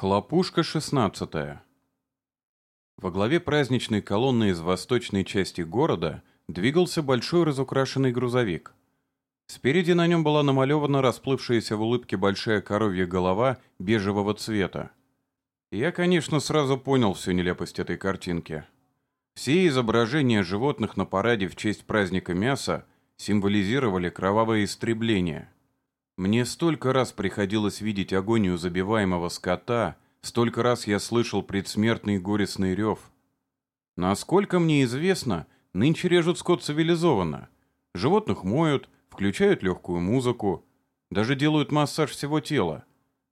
Хлопушка 16 Во главе праздничной колонны из восточной части города двигался большой разукрашенный грузовик. Спереди на нем была намалевана расплывшаяся в улыбке большая коровья голова бежевого цвета. Я, конечно, сразу понял всю нелепость этой картинки. Все изображения животных на параде в честь праздника мяса символизировали кровавое истребление – мне столько раз приходилось видеть агонию забиваемого скота, столько раз я слышал предсмертный горестный рев. Насколько мне известно, нынче режут скот цивилизованно. Животных моют, включают легкую музыку, даже делают массаж всего тела,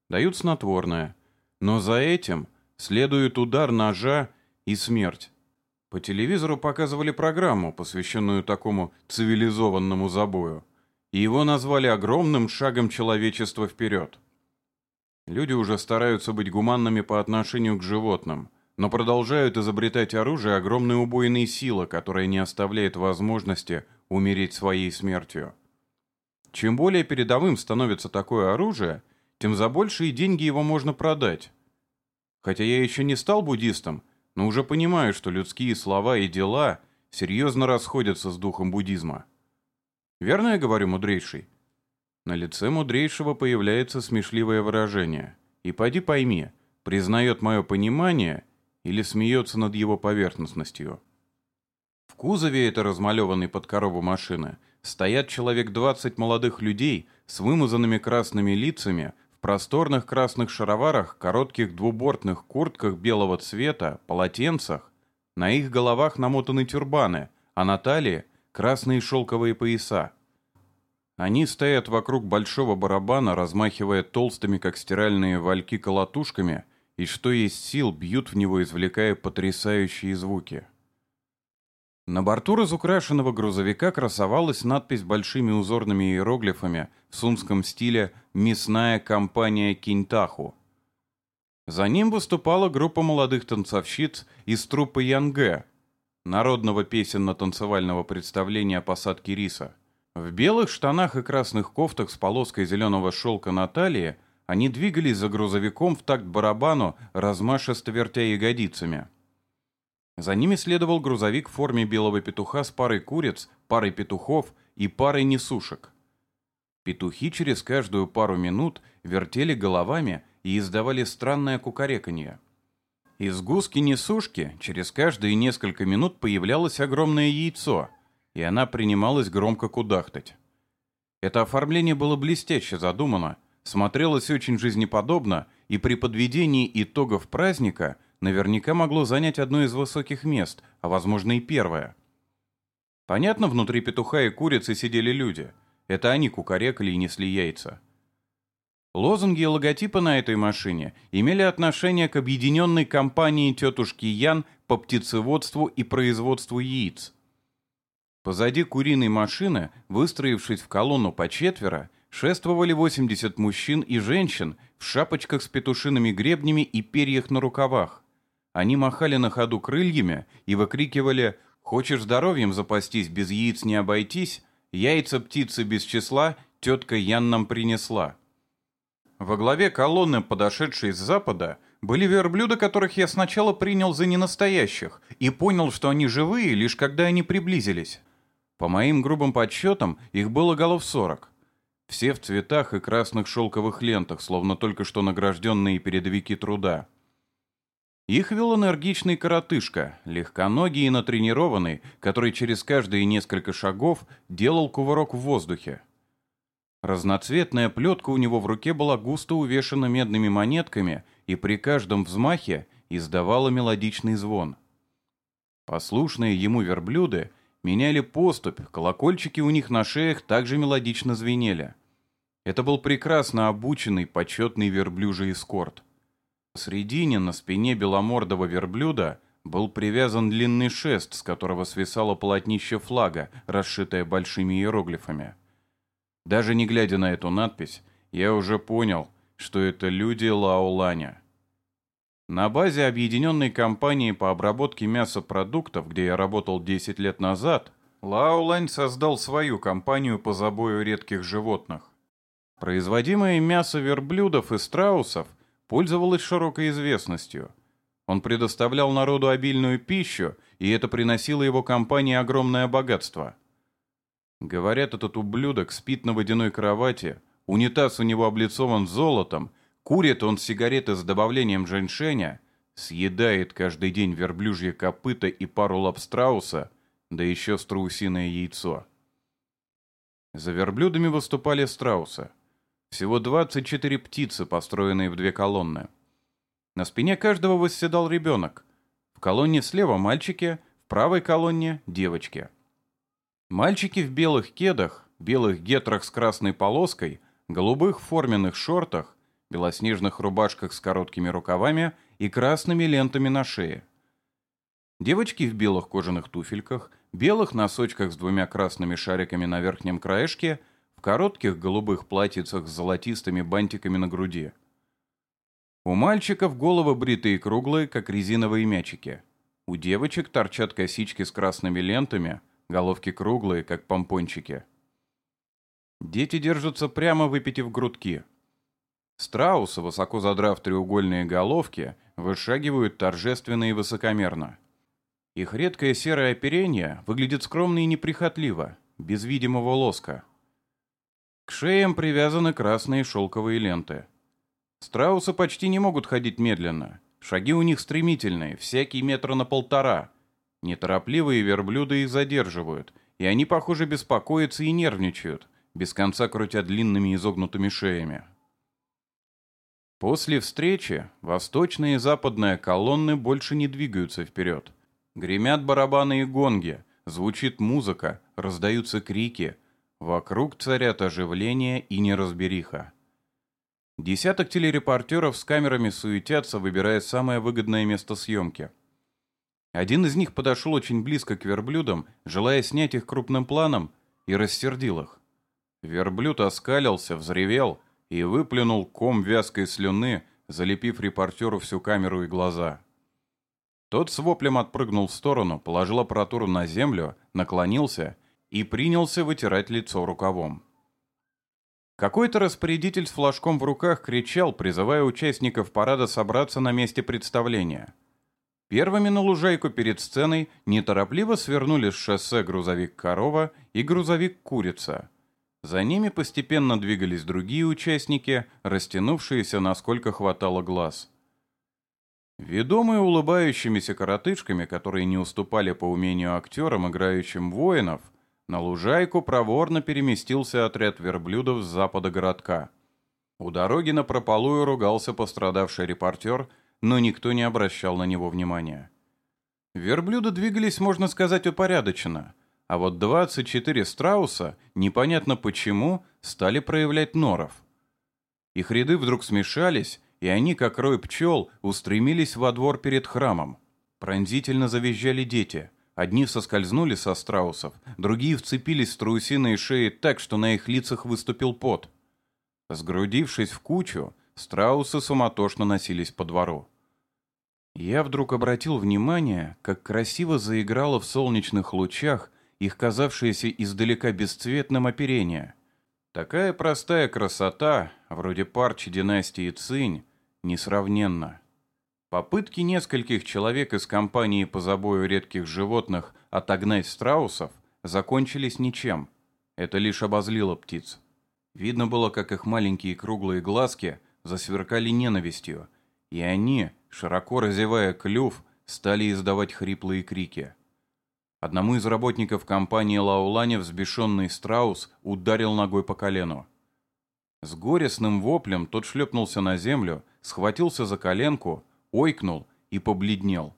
дают снотворное. Но за этим следует удар ножа и смерть. По телевизору показывали программу, посвященную такому цивилизованному забою и его назвали огромным шагом человечества вперед. Люди уже стараются быть гуманными по отношению к животным, но продолжают изобретать оружие огромной убойной силы, которая не оставляет возможности умереть своей смертью. Чем более передовым становится такое оружие, тем за большие деньги его можно продать. Хотя я еще не стал буддистом, но уже понимаю, что людские слова и дела серьезно расходятся с духом буддизма. Верно я говорю, мудрейший?» На лице мудрейшего появляется смешливое выражение. И поди пойми, признает мое понимание или смеется над его поверхностностью. В кузове этой размалеванной под корову машины стоят человек 20 молодых людей с вымазанными красными лицами, в просторных красных шароварах, коротких двубортных куртках белого цвета, полотенцах. На их головах намотаны тюрбаны, а на талии – красные шелковые пояса. Они стоят вокруг большого барабана, размахивая толстыми, как стиральные вальки, колотушками, и что есть сил, бьют в него, извлекая потрясающие звуки. На борту разукрашенного грузовика красовалась надпись большими узорными иероглифами в сумском стиле «Мясная компания Кинтаху». За ним выступала группа молодых танцовщиц из труппы Янге, народного песенно-танцевального представления о посадке риса. В белых штанах и красных кофтах с полоской зеленого шелка на талии они двигались за грузовиком в такт барабану, размашисто вертя ягодицами. За ними следовал грузовик в форме белого петуха с парой куриц, парой петухов и парой несушек. Петухи через каждую пару минут вертели головами и издавали странное кукареканье. Из гуски-несушки через каждые несколько минут появлялось огромное яйцо, и она принималась громко кудахтать. Это оформление было блестяще задумано, смотрелось очень жизнеподобно, и при подведении итогов праздника наверняка могло занять одно из высоких мест, а возможно и первое. Понятно, внутри петуха и курицы сидели люди. Это они кукарекали и несли яйца. Лозунги и логотипы на этой машине имели отношение к объединенной компании тетушки Ян по птицеводству и производству яиц. Позади куриной машины, выстроившись в колонну по четверо, шествовали 80 мужчин и женщин в шапочках с петушиными гребнями и перьях на рукавах. Они махали на ходу крыльями и выкрикивали «Хочешь здоровьем запастись, без яиц не обойтись? Яйца птицы без числа тетка Ян нам принесла». Во главе колонны, подошедшей с запада, были верблюды, которых я сначала принял за ненастоящих и понял, что они живые, лишь когда они приблизились. По моим грубым подсчетам, их было голов сорок. Все в цветах и красных шелковых лентах, словно только что награжденные передовики труда. Их вел энергичный коротышка, легконогий и натренированный, который через каждые несколько шагов делал кувырок в воздухе. Разноцветная плетка у него в руке была густо увешана медными монетками и при каждом взмахе издавала мелодичный звон. Послушные ему верблюды меняли поступь, колокольчики у них на шеях также мелодично звенели. Это был прекрасно обученный, почетный верблюжий эскорт. Посредине, на спине беломордого верблюда, был привязан длинный шест, с которого свисало полотнище флага, расшитое большими иероглифами. Даже не глядя на эту надпись, я уже понял, что это люди Лаоланя. На базе объединенной компании по обработке мясопродуктов, где я работал 10 лет назад, Лаолань создал свою компанию по забою редких животных. Производимое мясо верблюдов и страусов пользовалось широкой известностью. Он предоставлял народу обильную пищу, и это приносило его компании огромное богатство. Говорят, этот ублюдок спит на водяной кровати, унитаз у него облицован золотом, курит он сигареты с добавлением женьшеня, съедает каждый день верблюжье копыта и пару лап да еще страусиное яйцо. За верблюдами выступали страусы. Всего 24 птицы, построенные в две колонны. На спине каждого восседал ребенок. В колонне слева мальчики, в правой колонне девочки. Мальчики в белых кедах, белых гетрах с красной полоской, голубых форменных шортах, белоснежных рубашках с короткими рукавами и красными лентами на шее. Девочки в белых кожаных туфельках, белых носочках с двумя красными шариками на верхнем краешке, в коротких голубых платьицах с золотистыми бантиками на груди. У мальчиков головы бритые и круглые, как резиновые мячики. У девочек торчат косички с красными лентами – головки круглые, как помпончики. Дети держатся прямо выпитив грудки. Страусы, высоко задрав треугольные головки, вышагивают торжественно и высокомерно. Их редкое серое оперение выглядит скромно и неприхотливо, без видимого лоска. К шеям привязаны красные шелковые ленты. Страусы почти не могут ходить медленно. Шаги у них стремительные, всякий метра на полтора – Неторопливые верблюды их задерживают, и они, похоже, беспокоятся и нервничают, без конца крутя длинными изогнутыми шеями. После встречи восточная и западная колонны больше не двигаются вперед. Гремят барабаны и гонги, звучит музыка, раздаются крики. Вокруг царят оживление и неразбериха. Десяток телерепортеров с камерами суетятся, выбирая самое выгодное место съемки – один из них подошел очень близко к верблюдам, желая снять их крупным планом, и рассердил их. Верблюд оскалился, взревел и выплюнул ком вязкой слюны, залепив репортеру всю камеру и глаза. Тот с воплем отпрыгнул в сторону, положил аппаратуру на землю, наклонился и принялся вытирать лицо рукавом. Какой-то распорядитель с флажком в руках кричал, призывая участников парада собраться на месте представления – Первыми на лужайку перед сценой неторопливо свернули с шоссе грузовик «Корова» и грузовик «Курица». За ними постепенно двигались другие участники, растянувшиеся насколько хватало глаз. Ведомые улыбающимися коротышками, которые не уступали по умению актерам, играющим воинов, на лужайку проворно переместился отряд верблюдов с запада городка. У дороги на прополую ругался пострадавший репортер – но никто не обращал на него внимания. Верблюды двигались, можно сказать, упорядоченно, а вот 24 страуса, непонятно почему, стали проявлять норов. Их ряды вдруг смешались, и они, как рой пчел, устремились во двор перед храмом. Пронзительно завизжали дети. Одни соскользнули со страусов, другие вцепились в страусиные шеи так, что на их лицах выступил пот. Сгрудившись в кучу, Страусы суматошно носились по двору. Я вдруг обратил внимание, как красиво заиграло в солнечных лучах их казавшееся издалека бесцветным оперение. Такая простая красота, вроде парчи династии Цинь, несравненна. Попытки нескольких человек из компании по забою редких животных отогнать страусов закончились ничем. Это лишь обозлило птиц. Видно было, как их маленькие круглые глазки засверкали ненавистью, и они, широко разевая клюв, стали издавать хриплые крики. Одному из работников компании Лаулани взбешенный страус ударил ногой по колену. С горестным воплем тот шлепнулся на землю, схватился за коленку, ойкнул и побледнел.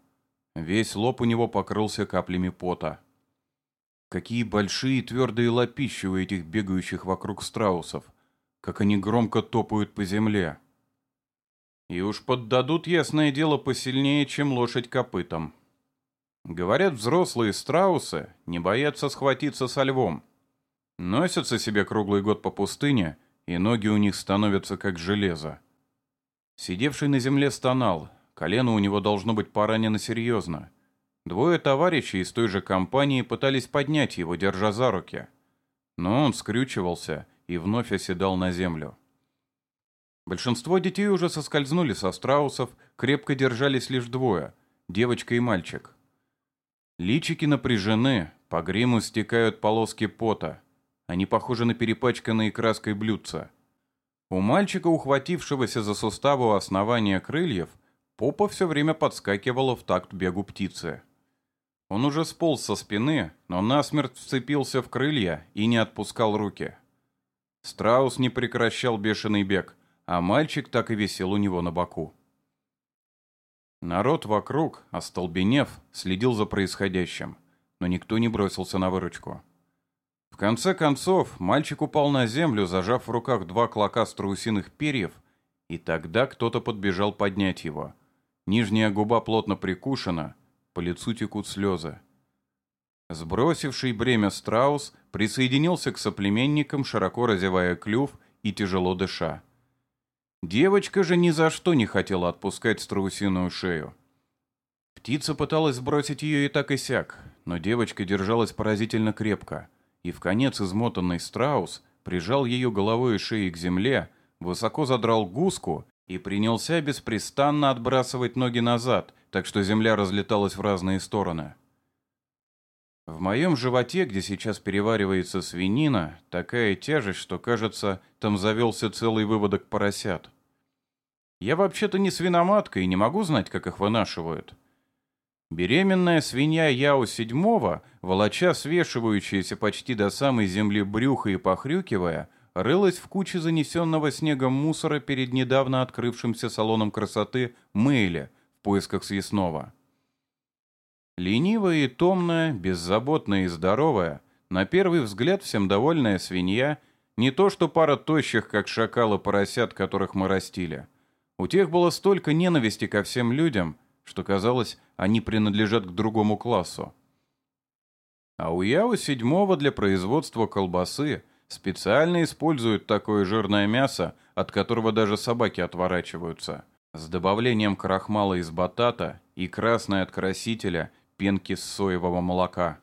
Весь лоб у него покрылся каплями пота. Какие большие твердые лапищи у этих бегающих вокруг страусов — как они громко топают по земле. И уж поддадут ясное дело посильнее, чем лошадь копытом. Говорят, взрослые страусы не боятся схватиться со львом. Носятся себе круглый год по пустыне, и ноги у них становятся как железо. Сидевший на земле стонал, колено у него должно быть поранено серьезно. Двое товарищей из той же компании пытались поднять его, держа за руки. Но он скрючивался и вновь оседал на землю. Большинство детей уже соскользнули со страусов, крепко держались лишь двое — девочка и мальчик. Личики напряжены, по гриму стекают полоски пота. Они похожи на перепачканные краской блюдца. У мальчика, ухватившегося за суставу основания крыльев, попа все время подскакивала в такт бегу птицы. Он уже сполз со спины, но насмерть вцепился в крылья и не отпускал руки. Страус не прекращал бешеный бег, а мальчик так и висел у него на боку. Народ вокруг, остолбенев, следил за происходящим, но никто не бросился на выручку. В конце концов, мальчик упал на землю, зажав в руках два клока страусиных перьев, и тогда кто-то подбежал поднять его. Нижняя губа плотно прикушена, по лицу текут слезы. Сбросивший бремя страус присоединился к соплеменникам, широко разевая клюв и тяжело дыша. Девочка же ни за что не хотела отпускать страусиную шею. Птица пыталась сбросить ее и так и сяк, но девочка держалась поразительно крепко, и в конец измотанный страус прижал ее головой и шеей к земле, высоко задрал гуску и принялся беспрестанно отбрасывать ноги назад, так что земля разлеталась в разные стороны. В моем животе, где сейчас переваривается свинина, такая тяжесть, что, кажется, там завелся целый выводок поросят. Я вообще-то не свиноматка и не могу знать, как их вынашивают. Беременная свинья Яо седьмого, волоча свешивающаяся почти до самой земли брюха и похрюкивая, рылась в куче занесенного снегом мусора перед недавно открывшимся салоном красоты Мэйля в поисках съестного. Ленивая и томная, беззаботная и здоровая, на первый взгляд всем довольная свинья, не то что пара тощих, как шакалы поросят, которых мы растили. У тех было столько ненависти ко всем людям, что казалось, они принадлежат к другому классу. А у Яо седьмого для производства колбасы специально используют такое жирное мясо, от которого даже собаки отворачиваются, с добавлением крахмала из батата и красной от красителя пенки соевого молока.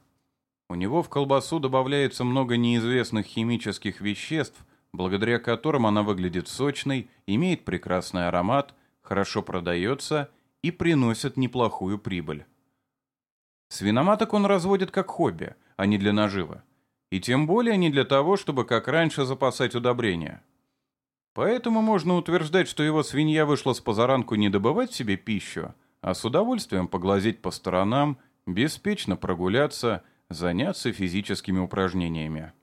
У него в колбасу добавляется много неизвестных химических веществ, благодаря которым она выглядит сочной, имеет прекрасный аромат, хорошо продается и приносит неплохую прибыль. Свиноматок он разводит как хобби, а не для наживы. И тем более не для того, чтобы как раньше запасать удобрения. Поэтому можно утверждать, что его свинья вышла с позаранку не добывать себе пищу, а с удовольствием поглазеть по сторонам, беспечно прогуляться, заняться физическими упражнениями.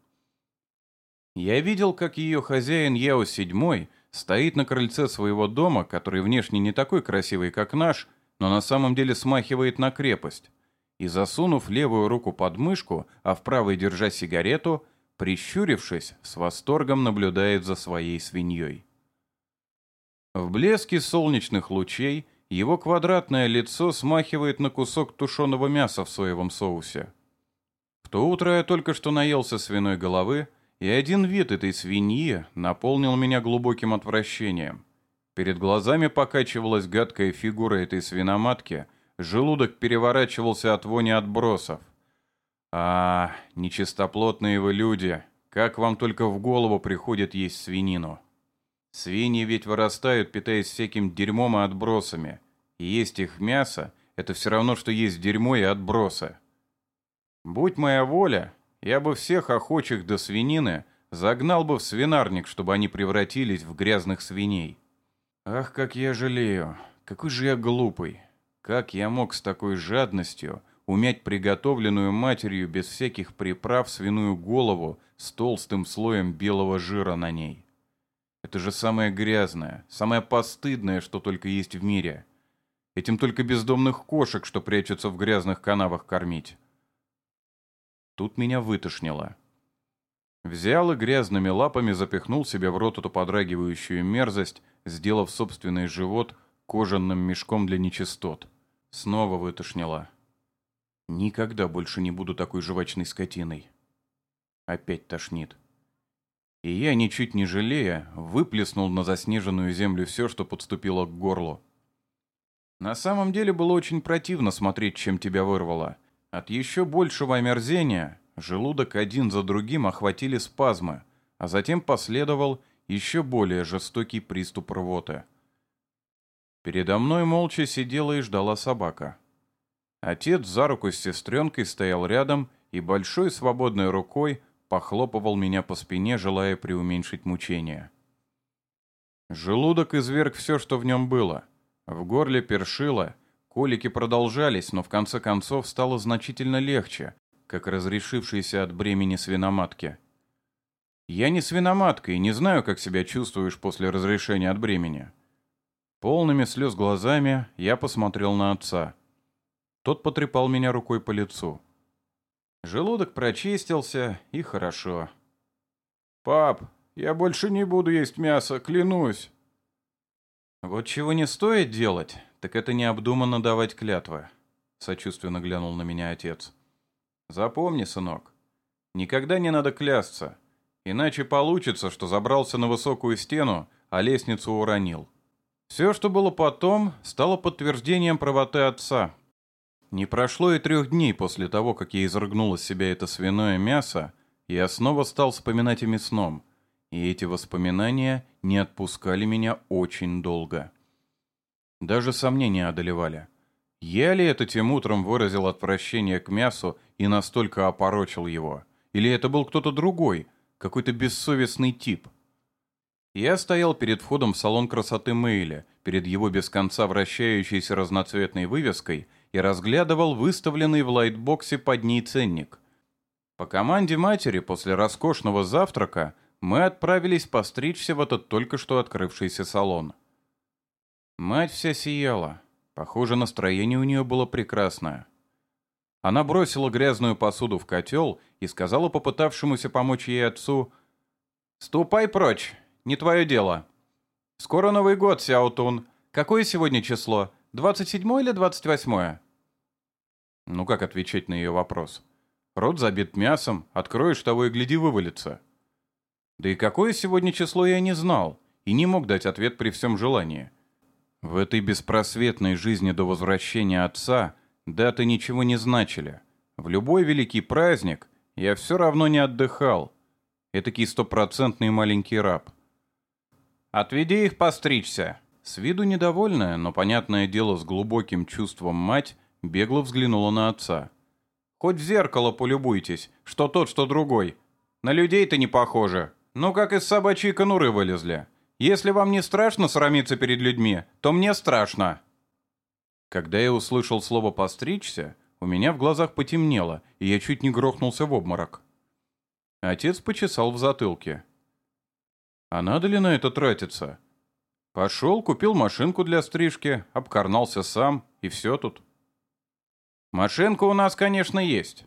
Я видел, как ее хозяин Яо Седьмой стоит на крыльце своего дома, который внешне не такой красивый, как наш, но на самом деле смахивает на крепость, и, засунув левую руку под мышку, а в правой держа сигарету, прищурившись, с восторгом наблюдает за своей свиньей. В блеске солнечных лучей его квадратное лицо смахивает на кусок тушеного мяса в соевом соусе. В то утро я только что наелся свиной головы, и один вид этой свиньи наполнил меня глубоким отвращением. Перед глазами покачивалась гадкая фигура этой свиноматки, желудок переворачивался от вони отбросов. А, нечистоплотные вы люди, как вам только в голову приходит есть свинину? Свиньи ведь вырастают, питаясь всяким дерьмом и отбросами. И есть их мясо — это все равно, что есть дерьмо и отбросы. Будь моя воля, я бы всех охочих до свинины загнал бы в свинарник, чтобы они превратились в грязных свиней. Ах, как я жалею, какой же я глупый. Как я мог с такой жадностью умять приготовленную матерью без всяких приправ свиную голову с толстым слоем белого жира на ней? Это же самое грязное, самое постыдное, что только есть в мире. Этим только бездомных кошек, что прячутся в грязных канавах, кормить. Тут меня вытошнило. Взял и грязными лапами запихнул себе в рот эту подрагивающую мерзость, сделав собственный живот кожаным мешком для нечистот. Снова вытошнило. Никогда больше не буду такой жвачной скотиной. Опять тошнит. И я, ничуть не жалея, выплеснул на заснеженную землю все, что подступило к горлу. На самом деле было очень противно смотреть, чем тебя вырвало. От еще большего омерзения желудок один за другим охватили спазмы, а затем последовал еще более жестокий приступ рвоты. Передо мной молча сидела и ждала собака. Отец за руку с сестренкой стоял рядом и большой свободной рукой похлопывал меня по спине, желая преуменьшить мучения. Желудок изверг все, что в нем было. В горле першило, колики продолжались, но в конце концов стало значительно легче, как разрешившийся от бремени свиноматки. Я не свиноматка и не знаю, как себя чувствуешь после разрешения от бремени. Полными слез глазами я посмотрел на отца. Тот потрепал меня рукой по лицу. Желудок прочистился, и хорошо. «Пап, я больше не буду есть мясо, клянусь!» «Вот чего не стоит делать, так это необдуманно давать клятвы», — сочувственно глянул на меня отец. «Запомни, сынок, никогда не надо клясться, иначе получится, что забрался на высокую стену, а лестницу уронил. Все, что было потом, стало подтверждением правоты отца. Не прошло и трех дней после того, как я изрыгнул из себя это свиное мясо, я снова стал вспоминать о мясном, и эти воспоминания не отпускали меня очень долго. Даже сомнения одолевали. Я ли это тем утром выразил отвращение к мясу и настолько опорочил его? Или это был кто-то другой, какой-то бессовестный тип? Я стоял перед входом в салон красоты Мейля, перед его без конца вращающейся разноцветной вывеской и разглядывал выставленный в лайтбоксе под ней ценник. По команде матери после роскошного завтрака мы отправились постричься в этот только что открывшийся салон. Мать вся сияла. Похоже, настроение у нее было прекрасное. Она бросила грязную посуду в котел и сказала попытавшемуся помочь ей отцу «Ступай прочь, не твое дело. Скоро Новый год, Сяутун. Какое сегодня число? 27 или 28? Ну как отвечать на ее вопрос? Рот забит мясом, откроешь того и гляди вывалится. Да и какое сегодня число я не знал, и не мог дать ответ при всем желании. В этой беспросветной жизни до возвращения отца даты ничего не значили. В любой великий праздник я все равно не отдыхал. Этакий стопроцентный маленький раб. «Отведи их постричься!» С виду недовольная, но понятное дело с глубоким чувством мать, бегло взглянула на отца. «Хоть в зеркало полюбуйтесь, что тот, что другой. На людей-то не похоже. Ну как из собачьей конуры вылезли. Если вам не страшно срамиться перед людьми, то мне страшно». Когда я услышал слово «постричься», у меня в глазах потемнело, и я чуть не грохнулся в обморок. Отец почесал в затылке. «А надо ли на это тратиться?» Пошел, купил машинку для стрижки, обкарнался сам, и все тут. «Машинка у нас, конечно, есть».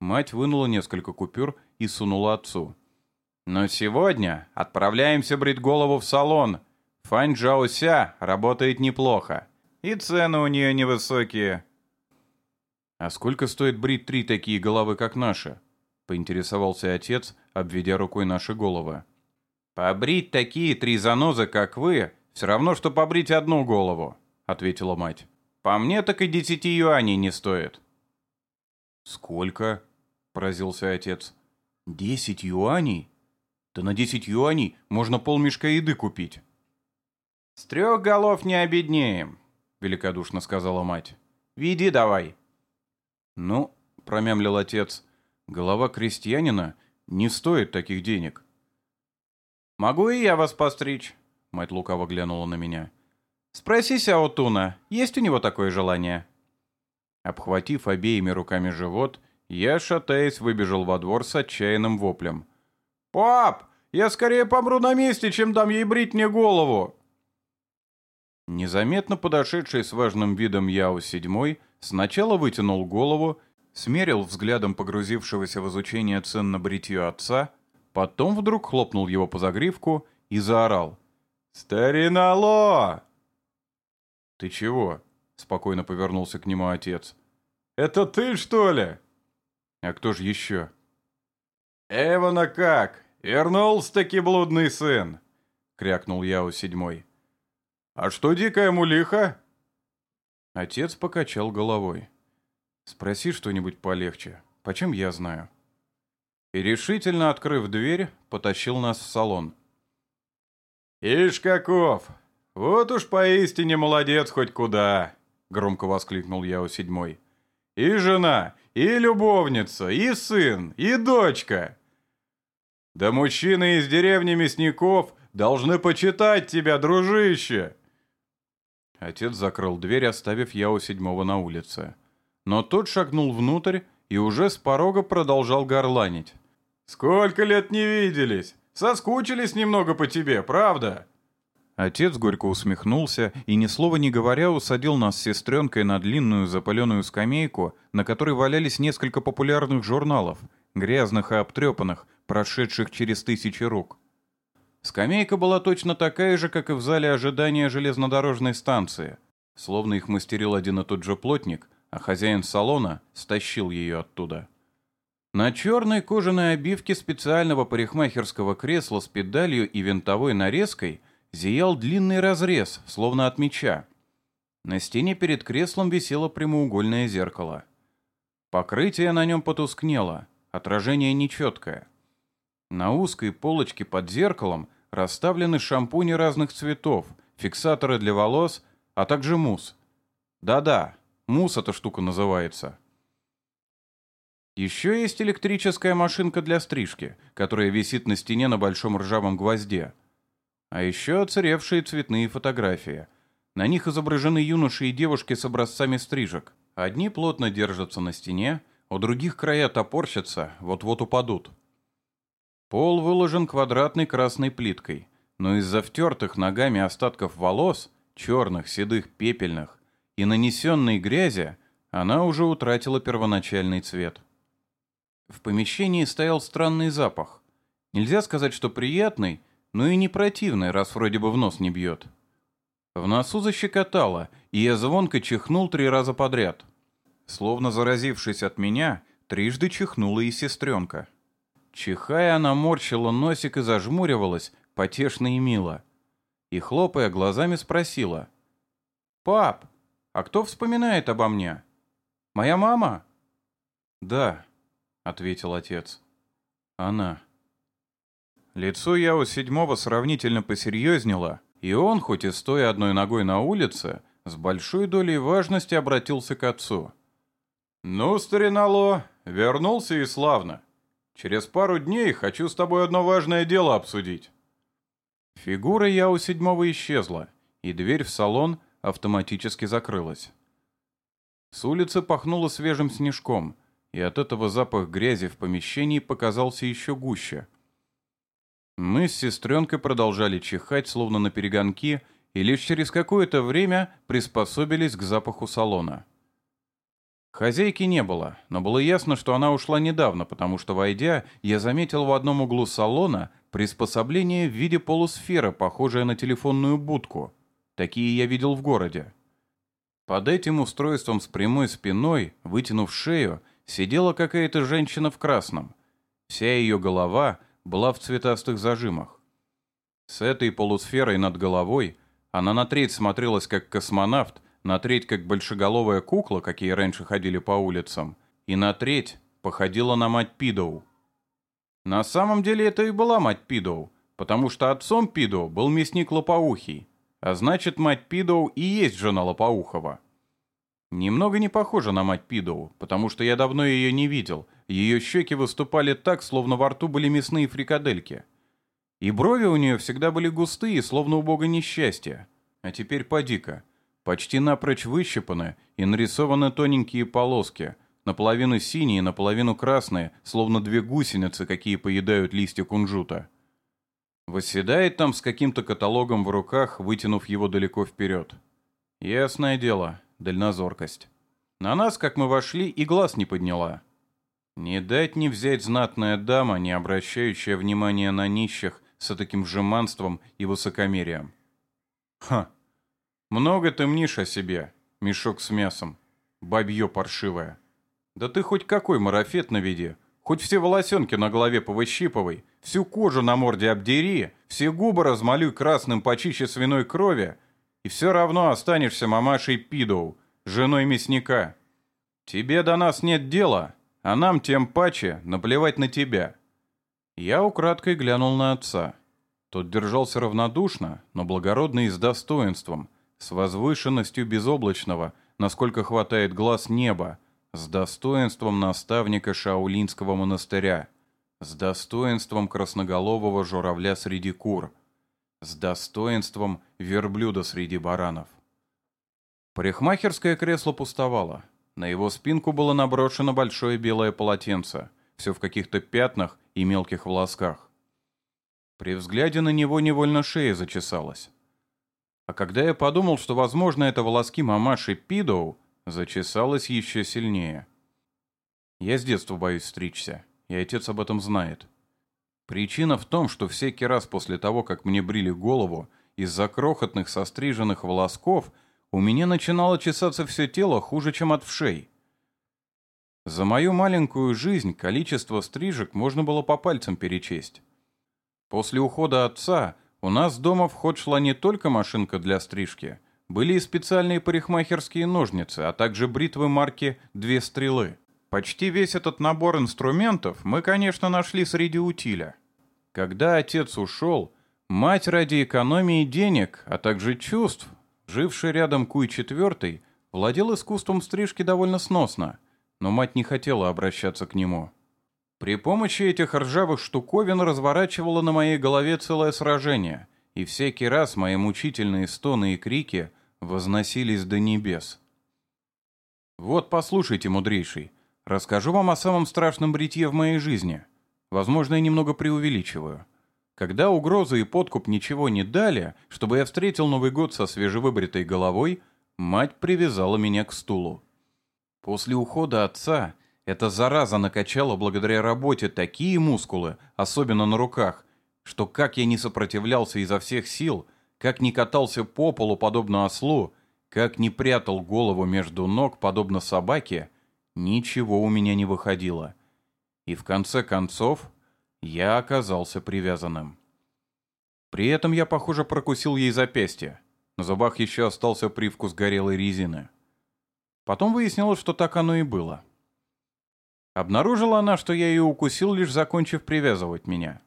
Мать вынула несколько купюр и сунула отцу. Но сегодня отправляемся брить голову в салон. Фань Джаося работает неплохо. И цены у нее невысокие. А сколько стоит брить три такие головы, как наши? Поинтересовался отец, обведя рукой наши головы. Побрить такие три занозы, как вы, все равно, что побрить одну голову, ответила мать. По мне так и десяти юаней не стоит. Сколько? Поразился отец. Десять юаней? Да на 10 юаней можно полмешка еды купить. «С трех голов не обеднеем», — великодушно сказала мать. «Веди давай». «Ну», — промямлил отец, — «голова крестьянина не стоит таких денег». «Могу и я вас постричь», — мать лукаво глянула на меня. «Спроси Сяотуна, есть у него такое желание?» Обхватив обеими руками живот, я, шатаясь, выбежал во двор с отчаянным воплем — «Пап, я скорее помру на месте, чем дам ей брить мне голову!» Незаметно подошедший с важным видом Яо седьмой сначала вытянул голову, смерил взглядом погрузившегося в изучение цен на бритье отца, потом вдруг хлопнул его по загривку и заорал. «Старинало!» «Ты чего?» — спокойно повернулся к нему отец. «Это ты, что ли?» «А кто же еще?» «Эвана как? «Вернулся-таки блудный сын!» — крякнул Яо седьмой. «А что дикая мулиха?» Отец покачал головой. «Спроси что-нибудь полегче. Почем я знаю?» И решительно открыв дверь, потащил нас в салон. «Ишь каков! Вот уж поистине молодец хоть куда!» — громко воскликнул я у седьмой. «И жена, и любовница, и сын, и дочка!» «Да мужчины из деревни мясников должны почитать тебя, дружище!» Отец закрыл дверь, оставив я у седьмого на улице. Но тот шагнул внутрь и уже с порога продолжал горланить. «Сколько лет не виделись! Соскучились немного по тебе, правда?» Отец горько усмехнулся и, ни слова не говоря, усадил нас с сестренкой на длинную запаленную скамейку, на которой валялись несколько популярных журналов, грязных и обтрепанных, прошедших через тысячи рук. Скамейка была точно такая же, как и в зале ожидания железнодорожной станции. Словно их мастерил один и тот же плотник, а хозяин салона стащил ее оттуда. На черной кожаной обивке специального парикмахерского кресла с педалью и винтовой нарезкой зиял длинный разрез, словно от меча. На стене перед креслом висело прямоугольное зеркало. Покрытие на нем потускнело, отражение нечеткое. На узкой полочке под зеркалом расставлены шампуни разных цветов, фиксаторы для волос, а также мусс. Да-да, мусс эта штука называется. Еще есть электрическая машинка для стрижки, которая висит на стене на большом ржавом гвозде. А еще оцаревшие цветные фотографии. На них изображены юноши и девушки с образцами стрижек. Одни плотно держатся на стене, у других края топорщатся, вот-вот упадут. Пол выложен квадратной красной плиткой, но из-за втертых ногами остатков волос, черных, седых, пепельных, и нанесенной грязи, она уже утратила первоначальный цвет. В помещении стоял странный запах. Нельзя сказать, что приятный, но и не противный, раз вроде бы в нос не бьет. В носу защекотало, и я звонко чихнул три раза подряд. Словно заразившись от меня, трижды чихнула и сестренка. Чихая, она морщила носик и зажмуривалась, потешно и мило. И, хлопая глазами, спросила. «Пап, а кто вспоминает обо мне? Моя мама?» «Да», ответил отец. Она. Лицо Яо седьмого сравнительно посерьезнело, и он, хоть и стоя одной ногой на улице, с большой долей важности обратился к отцу. «Ну, старина Ло, вернулся и славно. Через пару дней хочу с тобой одно важное дело обсудить». Фигура Яо седьмого исчезла, и дверь в салон автоматически закрылась. С улицы пахнуло свежим снежком — и от этого запах грязи в помещении показался еще гуще. Мы с сестренкой продолжали чихать, словно на перегонки, и лишь через какое-то время приспособились к запаху салона. Хозяйки не было, но было ясно, что она ушла недавно, потому что, войдя, я заметил в одном углу салона приспособление в виде полусферы, похожее на телефонную будку. Такие я видел в городе. Под этим устройством с прямой спиной, вытянув шею, сидела какая-то женщина в красном. Вся ее голова была в цветастых зажимах. С этой полусферой над головой она на треть смотрелась как космонавт, на треть как большеголовая кукла, какие раньше ходили по улицам, и на треть походила на мать Пидоу. На самом деле это и была мать Пидоу, потому что отцом Пидоу был мясник Лопоухий, а значит мать Пидоу и есть жена Лопоухова. Немного не похожа на мать Пидоу, потому что я давно ее не видел. Ее щеки выступали так, словно во рту были мясные фрикадельки. И брови у нее всегда были густые, словно у бога несчастья. А теперь поди-ка. Почти напрочь выщипаны и нарисованы тоненькие полоски, наполовину синие, наполовину красные, словно две гусеницы, какие поедают листья кунжута. Восседает там с каким-то каталогом в руках, вытянув его далеко вперед. Ясное дело, дальнозоркость. На нас, как мы вошли, и глаз не подняла. Не дать не взять знатная дама, не обращающая внимания на нищих с таким жеманством и высокомерием. Ха! Много ты мнишь о себе, мешок с мясом, бабье паршивое. Да ты хоть какой марафет наведи, хоть все волосенки на голове повыщипывай, всю кожу на морде обдери, все губы размалюй красным почище свиной крови, и все равно останешься мамашей Пидоу, женой мясника. Тебе до нас нет дела, а нам тем паче наплевать на тебя». Я украдкой глянул на отца. Тот держался равнодушно, но благородно и с достоинством, с возвышенностью безоблачного, насколько хватает глаз неба, с достоинством наставника Шаулинского монастыря, с достоинством красноголового журавля среди кур, с достоинством верблюда среди баранов. Парикмахерское кресло пустовало. На его спинку было наброшено большое белое полотенце, все в каких-то пятнах и мелких волосках. При взгляде на него невольно шея зачесалась. А когда я подумал, что, возможно, это волоски мамаши Пидоу, зачесалась еще сильнее. Я с детства боюсь стричься, и отец об этом знает. Причина в том, что всякий раз после того, как мне брили голову, из-за крохотных состриженных волосков у меня начинало чесаться все тело хуже, чем от вшей. За мою маленькую жизнь количество стрижек можно было по пальцам перечесть. После ухода отца у нас дома в ход шла не только машинка для стрижки, были и специальные парикмахерские ножницы, а также бритвы марки «Две стрелы». Почти весь этот набор инструментов мы, конечно, нашли среди утиля. Когда отец ушел, мать ради экономии денег, а также чувств, живший рядом Куй четвертый, владел искусством стрижки довольно сносно, но мать не хотела обращаться к нему. При помощи этих ржавых штуковин разворачивала на моей голове целое сражение, и всякий раз мои мучительные стоны и крики возносились до небес. Вот послушайте, мудрейший, расскажу вам о самом страшном бритье в моей жизни. Возможно, я немного преувеличиваю. Когда угрозы и подкуп ничего не дали, чтобы я встретил Новый год со свежевыбритой головой, мать привязала меня к стулу. После ухода отца эта зараза накачала благодаря работе такие мускулы, особенно на руках, что как я не сопротивлялся изо всех сил, как не катался по полу, подобно ослу, как не прятал голову между ног, подобно собаке, ничего у меня не выходило. И в конце концов я оказался привязанным. При этом я, похоже, прокусил ей запястье. На зубах еще остался привкус горелой резины. Потом выяснилось, что так оно и было. Обнаружила она, что я ее укусил, лишь закончив привязывать меня.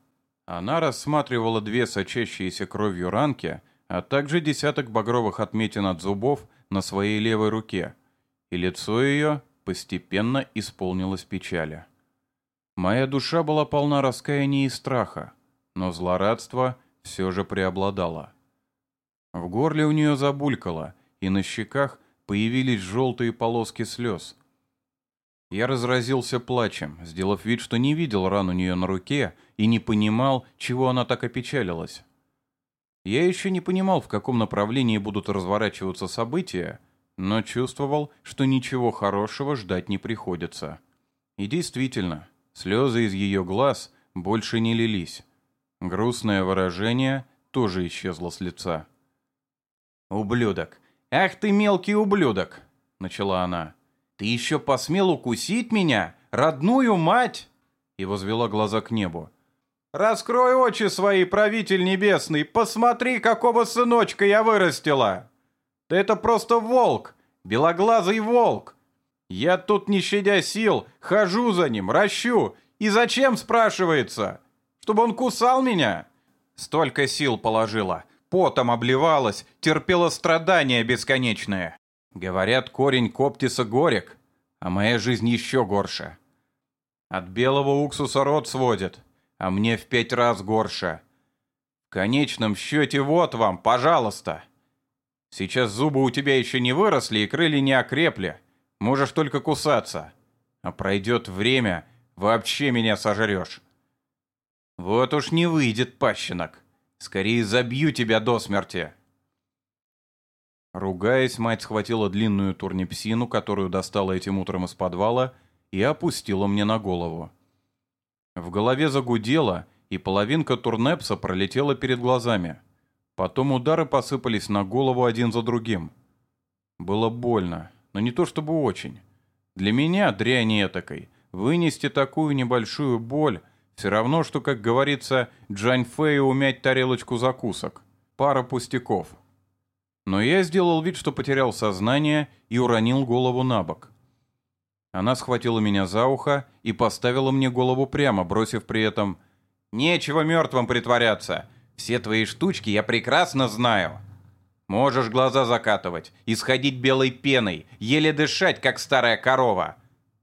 Она рассматривала две сочащиеся кровью ранки, а также десяток багровых отметин от зубов на своей левой руке, и лицо ее постепенно исполнилось печали. Моя душа была полна раскаяния и страха, но злорадство все же преобладало. В горле у нее забулькало, и на щеках появились желтые полоски слез, я разразился плачем, сделав вид, что не видел ран у нее на руке и не понимал, чего она так опечалилась. Я еще не понимал, в каком направлении будут разворачиваться события, но чувствовал, что ничего хорошего ждать не приходится. И действительно, слезы из ее глаз больше не лились. Грустное выражение тоже исчезло с лица. «Ублюдок! Ах ты мелкий ублюдок!» — начала она. «Ты еще посмел укусить меня? Родную мать?» И возвела глаза к небу. «Раскрой очи свои, правитель небесный! Посмотри, какого сыночка я вырастила! Да это просто волк! Белоглазый волк! Я тут, не щадя сил, хожу за ним, ращу. И зачем, спрашивается? Чтобы он кусал меня?» Столько сил положила, потом обливалась, терпела страдания бесконечные. Говорят, корень коптиса горек, а моя жизнь еще горше. От белого уксуса рот сводит, а мне в пять раз горше. В конечном счете вот вам, пожалуйста. Сейчас зубы у тебя еще не выросли и крылья не окрепли. Можешь только кусаться. А пройдет время, вообще меня сожрешь. Вот уж не выйдет, пащенок. Скорее забью тебя до смерти. Ругаясь, мать схватила длинную турнипсину, которую достала этим утром из подвала, и опустила мне на голову. В голове загудело, и половинка турнепса пролетела перед глазами. Потом удары посыпались на голову один за другим. Было больно, но не то чтобы очень. Для меня, дряни этакой, вынести такую небольшую боль все равно, что, как говорится, Джань Фэю умять тарелочку закусок. Пара пустяков. Но я сделал вид, что потерял сознание и уронил голову на бок. Она схватила меня за ухо и поставила мне голову прямо, бросив при этом «Нечего мертвым притворяться! Все твои штучки я прекрасно знаю. Можешь глаза закатывать, исходить белой пеной, еле дышать, как старая корова.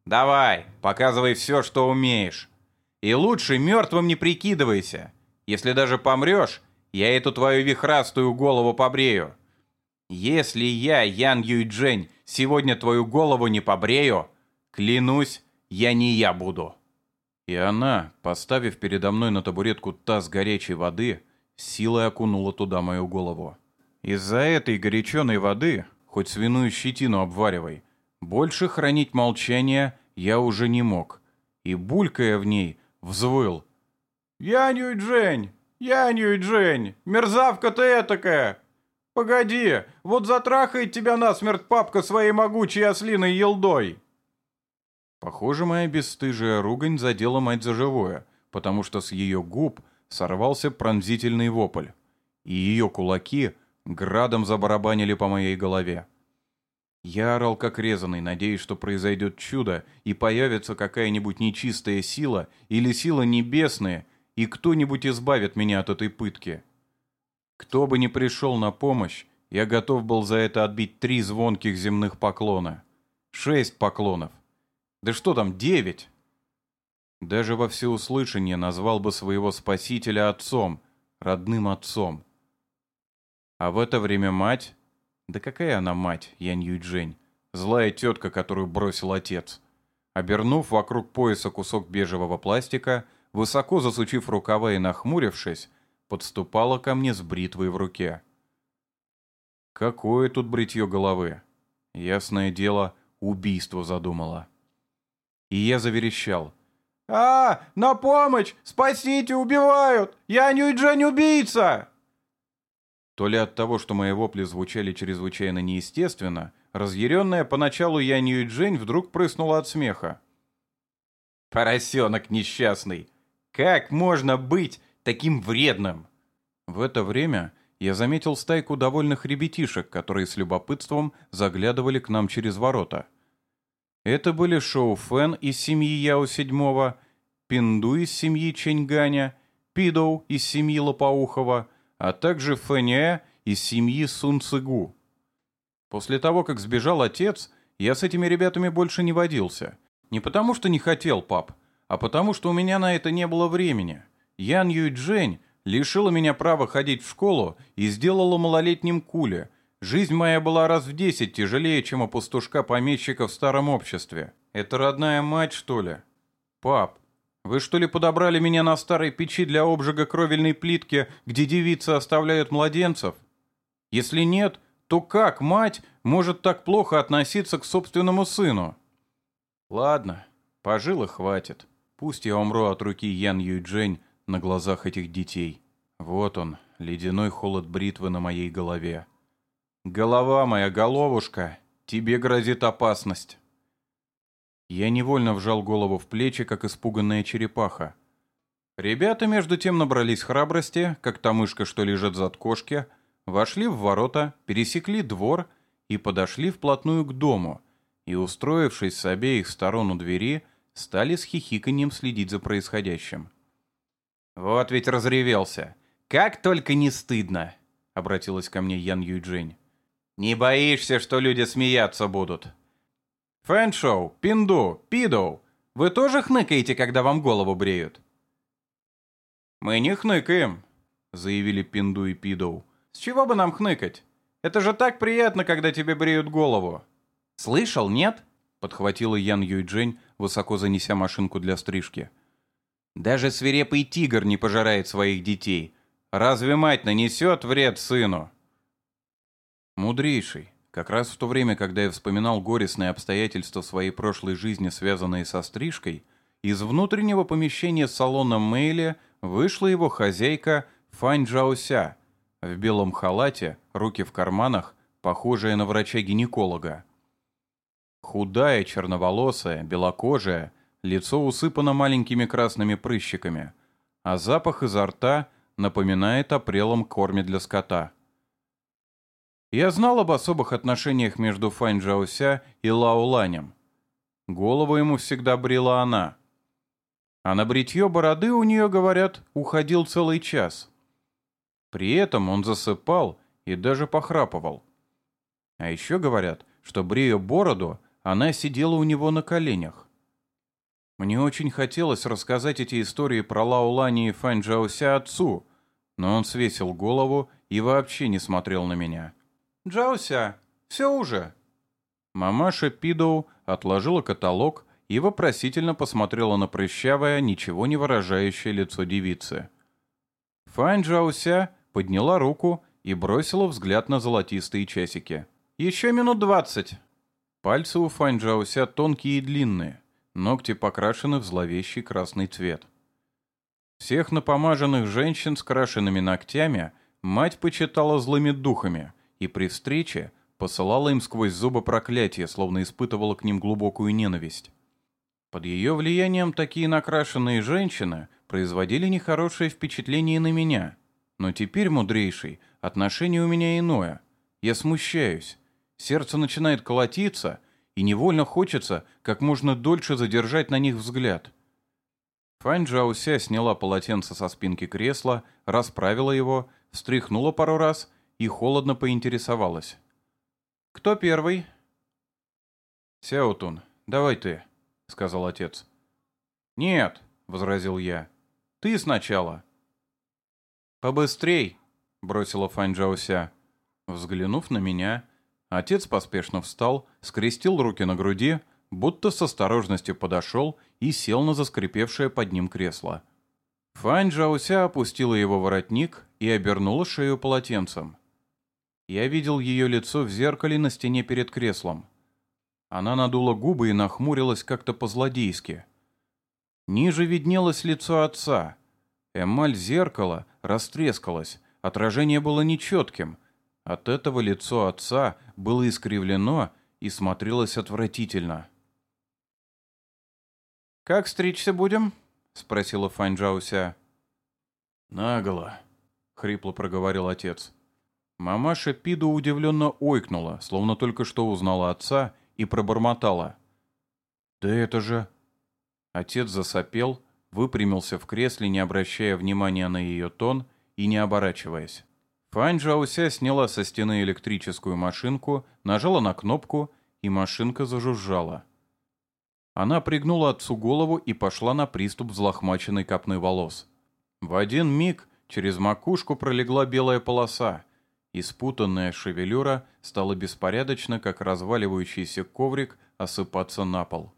Давай, показывай все, что умеешь. И лучше мертвым не прикидывайся. Если даже помрешь, я эту твою вихрастую голову побрею. Если я, Ян Юйджень, сегодня твою голову не побрею, клянусь, я не я буду». И она, поставив передо мной на табуретку таз горячей воды, силой окунула туда мою голову. Из-за этой горяченой воды, хоть свиную щетину обваривай, больше хранить молчание я уже не мог. И, булькая в ней, взвыл. «Янь Юйджень! Янь Юйджень! Мерзавка ты этакая! Погоди, вот затрахает тебя насмерть папка своей могучей ослиной елдой!» Похоже, моя бесстыжая ругань задела мать за живое, потому что с ее губ сорвался пронзительный вопль, и ее кулаки градом забарабанили по моей голове. Я орал как резанный, надеясь, что произойдет чудо, и появится какая-нибудь нечистая сила или сила небесная, и кто-нибудь избавит меня от этой пытки. Кто бы ни пришел на помощь, я готов был за это отбить три звонких земных поклона. Шесть поклонов. Да что там, девять? Даже во всеуслышание назвал бы своего спасителя отцом, родным отцом. А в это время мать да какая она мать, Янь Юйджень? Злая тетка, которую бросил отец. Обернув вокруг пояса кусок бежевого пластика, высоко засучив рукава и нахмурившись, подступала ко мне с бритвой в руке. Какое тут бритье головы? Ясное дело, убийство задумала. И я заверещал. «А, на помощь! Спасите, убивают! Я Нюйджень убийца!» То ли от того, что мои вопли звучали чрезвычайно неестественно, разъяренная поначалу я Нью Джень вдруг прыснула от смеха. «Поросенок несчастный! Как можно быть таким вредным?» В это время я заметил стайку довольных ребятишек, которые с любопытством заглядывали к нам через ворота. Это были Шоу Фэн из семьи Яо Седьмого, Пинду из семьи Ченьганя, Пидоу из семьи Лопоухова — а также Фэня из семьи Сун Цигу. После того, как сбежал отец, я с этими ребятами больше не водился. Не потому, что не хотел, пап, а потому, что у меня на это не было времени. Ян Юй Джень лишила меня права ходить в школу и сделала малолетним куле. Жизнь моя была раз в десять тяжелее, чем у пастушка помещика в старом обществе. Это родная мать, что ли? Пап, вы что ли подобрали меня на старой печи для обжига кровельной плитки, где девицы оставляют младенцев? Если нет, то как мать может так плохо относиться к собственному сыну? Ладно, пожил и хватит. Пусть я умру от руки Ян Юйджень на глазах этих детей. Вот он, ледяной холод бритвы на моей голове. Голова моя, головушка, тебе грозит опасность. Я невольно вжал голову в плечи, как испуганная черепаха. Ребята между тем набрались храбрости, как та мышка, что лежит за кошки, вошли в ворота, пересекли двор и подошли вплотную к дому, и, устроившись с обеих сторон у двери, стали с хихиканьем следить за происходящим. «Вот ведь разревелся! Как только не стыдно!» — обратилась ко мне Ян Юйджень. «Не боишься, что люди смеяться будут?» Фэншоу, Пинду, Пидоу, вы тоже хныкаете, когда вам голову бреют?» «Мы не хныкаем», — заявили Пинду и Пидоу. «С чего бы нам хныкать? Это же так приятно, когда тебе бреют голову». «Слышал, нет?» — подхватила Ян Юйджень, высоко занеся машинку для стрижки. «Даже свирепый тигр не пожирает своих детей. Разве мать нанесет вред сыну?» «Мудрейший, как раз в то время, когда я вспоминал горестные обстоятельства своей прошлой жизни, связанные со стрижкой, из внутреннего помещения салона Мэйли вышла его хозяйка Фань Джаося в белом халате, руки в карманах, похожая на врача-гинеколога. Худая, черноволосая, белокожая, лицо усыпано маленькими красными прыщиками, а запах изо рта напоминает о прелом корме для скота. Я знал об особых отношениях между Фань Джаося и Лао Ланем. Голову ему всегда брила она. А на бритье бороды у нее, говорят, уходил целый час. При этом он засыпал и даже похрапывал. А еще говорят, что брея бороду, она сидела у него на коленях. Мне очень хотелось рассказать эти истории про Лаулани и Фань Джаося отцу, но он свесил голову и вообще не смотрел на меня. «Джаося, все уже!» Мамаша Пидоу отложила каталог и вопросительно посмотрела на прыщавое, ничего не выражающее лицо девицы. Фань Джауся подняла руку и бросила взгляд на золотистые часики. «Еще минут двадцать!» Пальцы у Фань Джауся тонкие и длинные, ногти покрашены в зловещий красный цвет. Всех напомаженных женщин с крашенными ногтями мать почитала злыми духами и при встрече посылала им сквозь зубы проклятие, словно испытывала к ним глубокую ненависть. Под ее влиянием такие накрашенные женщины производили нехорошее впечатление на меня. Но теперь, мудрейший, отношение у меня иное. Я смущаюсь. Сердце начинает колотиться, и невольно хочется как можно дольше задержать на них взгляд. Фань Джауся сняла полотенце со спинки кресла, расправила его, встряхнула пару раз и холодно поинтересовалась. «Кто первый?» «Сяотун, давай ты», — сказал отец. «Нет», — возразил я. «Ты сначала». «Побыстрей», — бросила Фань. Взглянув на меня, отец поспешно встал, скрестил руки на груди, будто с осторожностью подошел и сел на заскрипевшее под ним кресло. Фань опустила его воротник и обернула шею полотенцем. Я видел ее лицо в зеркале на стене перед креслом. Она надула губы и нахмурилась как-то по-злодейски. Ниже виднелось лицо отца. Эмаль зеркала растрескалась, отражение было нечетким. От этого лицо отца было искривлено и смотрелось отвратительно. «Как стричься будем?» — спросила Фань Джауся. «Наголо», — хрипло проговорил отец. Мамаша Пиду удивленно ойкнула, словно только что узнала отца — и пробормотала. «Да это же...» Отец засопел, выпрямился в кресле, не обращая внимания на ее тон и не оборачиваясь. Фань Джауся сняла со стены электрическую машинку, нажала на кнопку, и машинка зажужжала. Она пригнула отцу голову и пошла на приступ взлохмаченной копны волос. В один миг через макушку пролегла белая полоса, и спутанная шевелюра стала беспорядочно, как разваливающийся коврик, осыпаться на пол.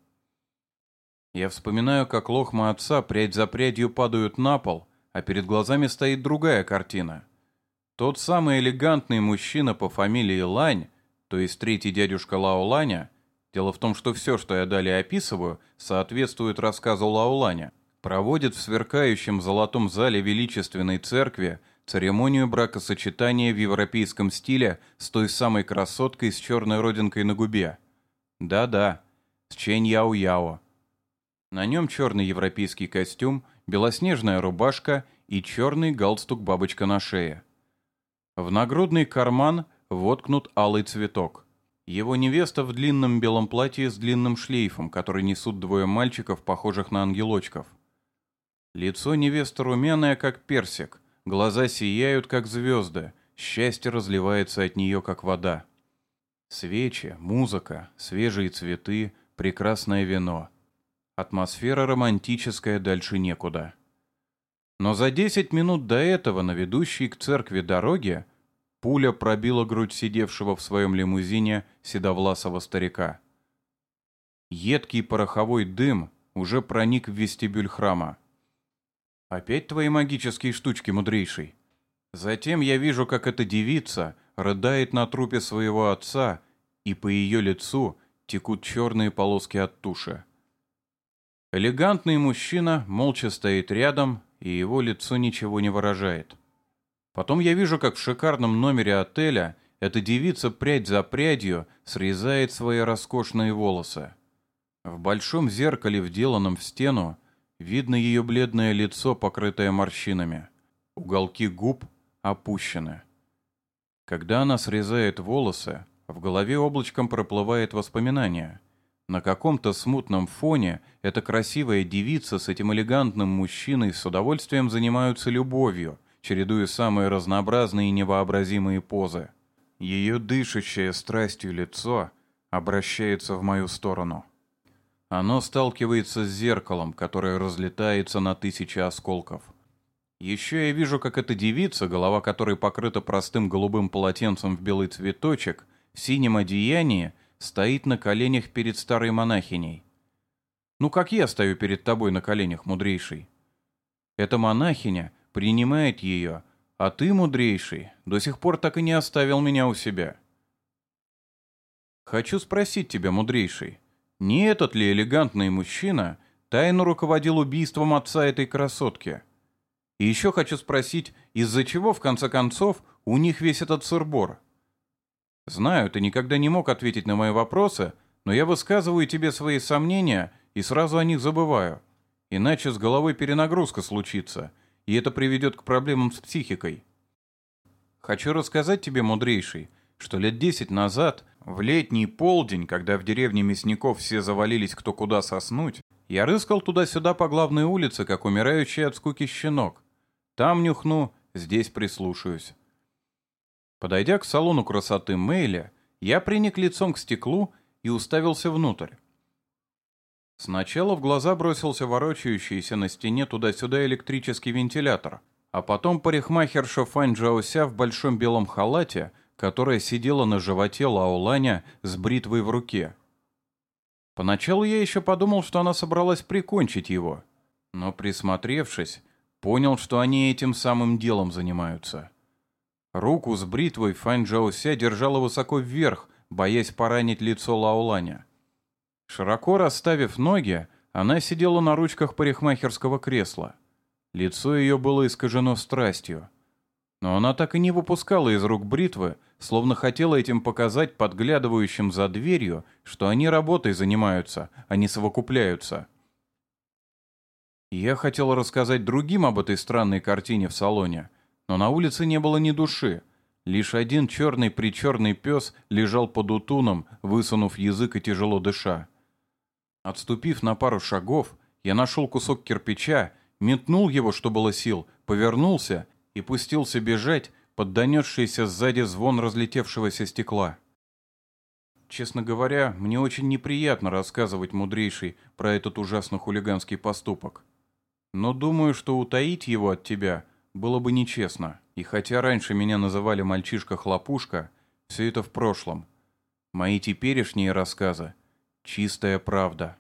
Я вспоминаю, как лохма отца прядь за прядью падают на пол, а перед глазами стоит другая картина. Тот самый элегантный мужчина по фамилии Лань, то есть третий дядюшка Лао Ланя, дело в том, что все, что я далее описываю, соответствует рассказу Лао Ланя, проводит в сверкающем золотом зале величественной церкви Церемонию бракосочетания в европейском стиле с той самой красоткой с черной родинкой на губе. Да-да, с Чэнь Яо Яо. На нем черный европейский костюм, белоснежная рубашка и черный галстук-бабочка на шее. В нагрудный карман воткнут алый цветок. Его невеста в длинном белом платье с длинным шлейфом, который несут двое мальчиков, похожих на ангелочков. Лицо невесты румяное, как персик – Глаза сияют, как звезды, счастье разливается от нее, как вода. Свечи, музыка, свежие цветы, прекрасное вино. Атмосфера романтическая дальше некуда. Но за десять минут до этого на ведущей к церкви дороге пуля пробила грудь сидевшего в своем лимузине седовласого старика. Едкий пороховой дым уже проник в вестибюль храма. «Опять твои магические штучки, мудрейший?» Затем я вижу, как эта девица рыдает на трупе своего отца, и по ее лицу текут черные полоски от туши. Элегантный мужчина молча стоит рядом, и его лицо ничего не выражает. Потом я вижу, как в шикарном номере отеля эта девица прядь за прядью срезает свои роскошные волосы. В большом зеркале, вделанном в стену, Видно ее бледное лицо, покрытое морщинами. Уголки губ опущены. Когда она срезает волосы, в голове облачком проплывает воспоминание. На каком-то смутном фоне эта красивая девица с этим элегантным мужчиной с удовольствием занимаются любовью, чередуя самые разнообразные и невообразимые позы. Ее дышащее страстью лицо обращается в мою сторону. Оно сталкивается с зеркалом, которое разлетается на тысячи осколков. Еще я вижу, как эта девица, голова которой покрыта простым голубым полотенцем в белый цветочек, в синем одеянии, стоит на коленях перед старой монахиней. Ну, как я стою перед тобой на коленях, мудрейший? Эта монахиня принимает ее, а ты, мудрейший, до сих пор так и не оставил меня у себя. Хочу спросить тебя, мудрейший, не этот ли элегантный мужчина тайно руководил убийством отца этой красотки? И еще хочу спросить, из-за чего, в конце концов, у них весь этот сырбор? Знаю, ты никогда не мог ответить на мои вопросы, но я высказываю тебе свои сомнения и сразу о них забываю. Иначе с головой перенагрузка случится, и это приведет к проблемам с психикой. Хочу рассказать тебе, мудрейший, что лет десять назад, в летний полдень, когда в деревне мясников все завалились кто куда соснуть, я рыскал туда-сюда по главной улице, как умирающий от скуки щенок. Там нюхну, здесь прислушаюсь. Подойдя к салону красоты Мейля, я приник лицом к стеклу и уставился внутрь. Сначала в глаза бросился ворочающийся на стене туда-сюда электрический вентилятор, а потом парикмахерша Фань Джаося в большом белом халате, которая сидела на животе Лаоланя с бритвой в руке. Поначалу я еще подумал, что она собралась прикончить его, но, присмотревшись, понял, что они этим самым делом занимаются. Руку с бритвой Фань Джаося держала высоко вверх, боясь поранить лицо Лаоланя. Широко расставив ноги, она сидела на ручках парикмахерского кресла. Лицо ее было искажено страстью. Но она так и не выпускала из рук бритвы, словно хотела этим показать подглядывающим за дверью, что они работой занимаются, а не совокупляются. Я хотел рассказать другим об этой странной картине в салоне, но на улице не было ни души. Лишь один черный-причерный пес лежал под утуном, высунув язык и тяжело дыша. Отступив на пару шагов, я нашел кусок кирпича, метнул его, что было сил, повернулся и пустился бежать под донесшийся сзади звон разлетевшегося стекла. Честно говоря, мне очень неприятно рассказывать мудрейший про этот ужасно хулиганский поступок. Но думаю, что утаить его от тебя было бы нечестно. И хотя раньше меня называли мальчишка-хлопушка, все это в прошлом. Мои теперешние рассказы Чистая правда.